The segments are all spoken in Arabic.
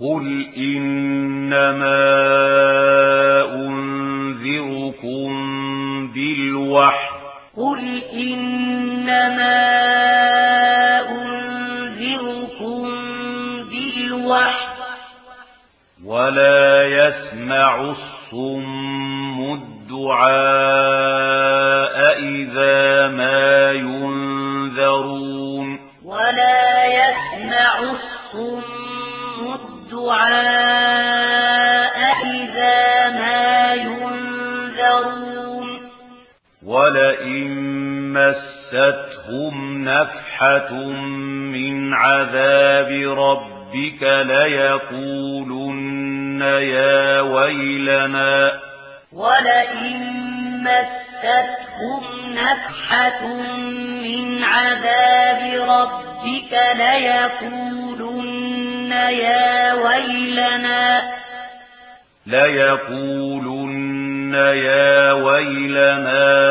قل إنما أنذركم بالوحي قل إنما أنذركم بالوحي ولا يسمع الصم الدعاء إذا ما ينذرون ولا يسمع الصم لهم نفحة من عذاب ربك ليقولن يا ويلنا ولئن مستهم نفحة من عذاب ربك ليقولن يا ويلنا ليقولن يا ويلنا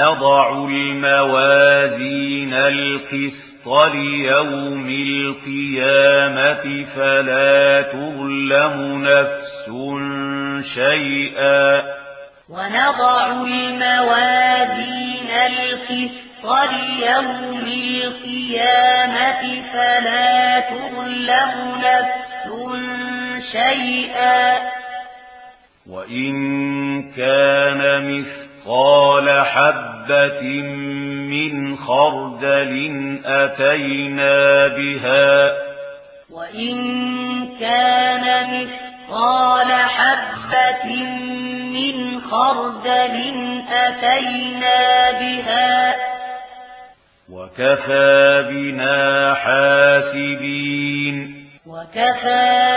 نضع الموازين القسط ليوم القيامة فلا تظلم نفس شيئا. ونضع الموازين القسط ليوم القيامة فلا تظلم نفس شيئا. وإن كان مثقال حب حبة من خردل أتينا بها وإن كان مثقال حبة من خردل أتينا بها وكفى بنا حاسبين وكفى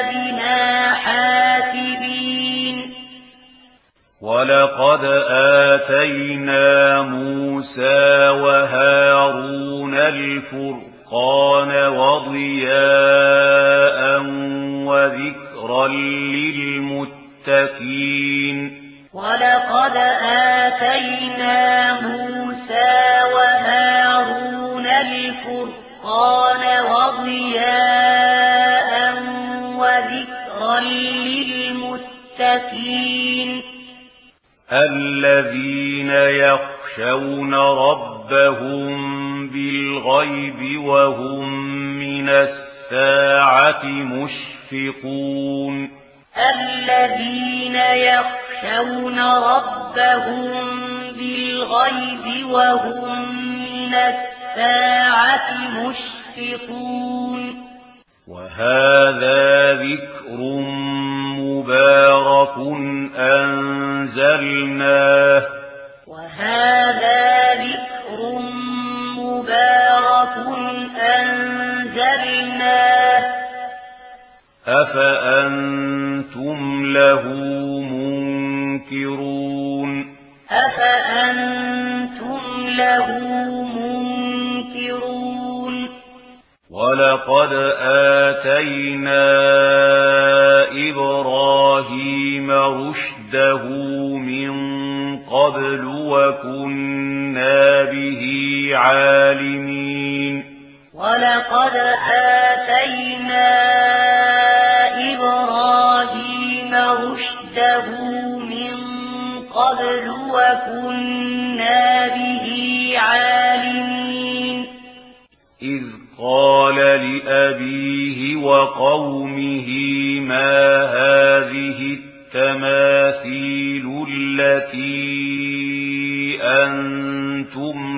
وَلَقَدْ آتَيْنَا مُوسَى وَهَارُونَ الْفُرْقَانَ الذين يخشون ربهم بالغيب وهم من الساعة مشفقون الذين يخشون ربهم بالغيب وهم من الساعة مشفقون وهذا ذكر مبارك أنت أنزلنا وهذا ذكر مبارك أنزلناه. أفأنتم له منكرون؟ أفأنتم له منكرون؟ ولقد آتينا إبراهيم رشده قبل وكنا به عالمين. ولقد آتينا إبراهيم رشده من قبل وكنا به عالمين. إذ قال لأبيه وقومه ما هذه التمام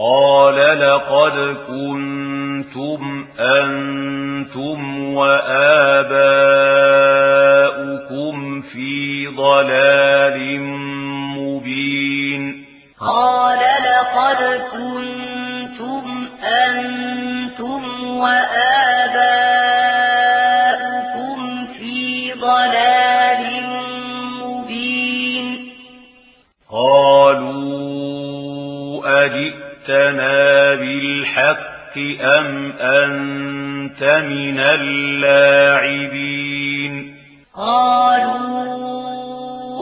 قال لقد كنتم أنتم وآباؤكم في ضلال مبين. قال لقد كنتم أنتم وآباؤكم في ضلال مبين. قالوا أجئ جئتنا بالحق أم أنت من اللاعبين قالوا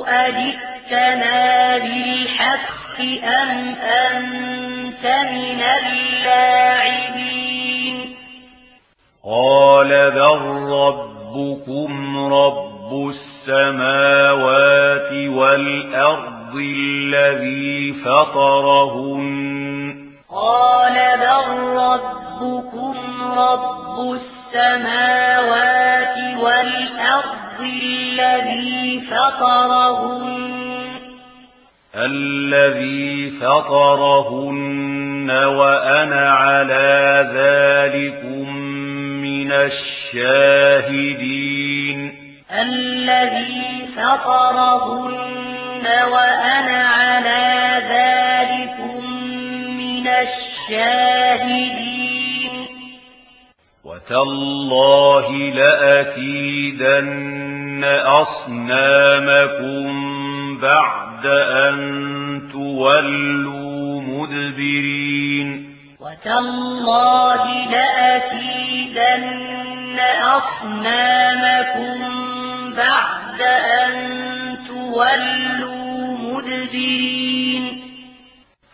أجئتنا بالحق أم أنت من اللاعبين قال بل ربكم رب السماوات والأرض الذي فطرهم الذي فطرهن. الذي فطرهن وأنا على ذلك من الشاهدين. الذي فطرهن وأنا على ذلك من الشاهدين. وتالله لأكيدن أصنامكم بعد أن تولوا مدبرين وتالله لأكيدن أصنامكم بعد أن تولوا مدبرين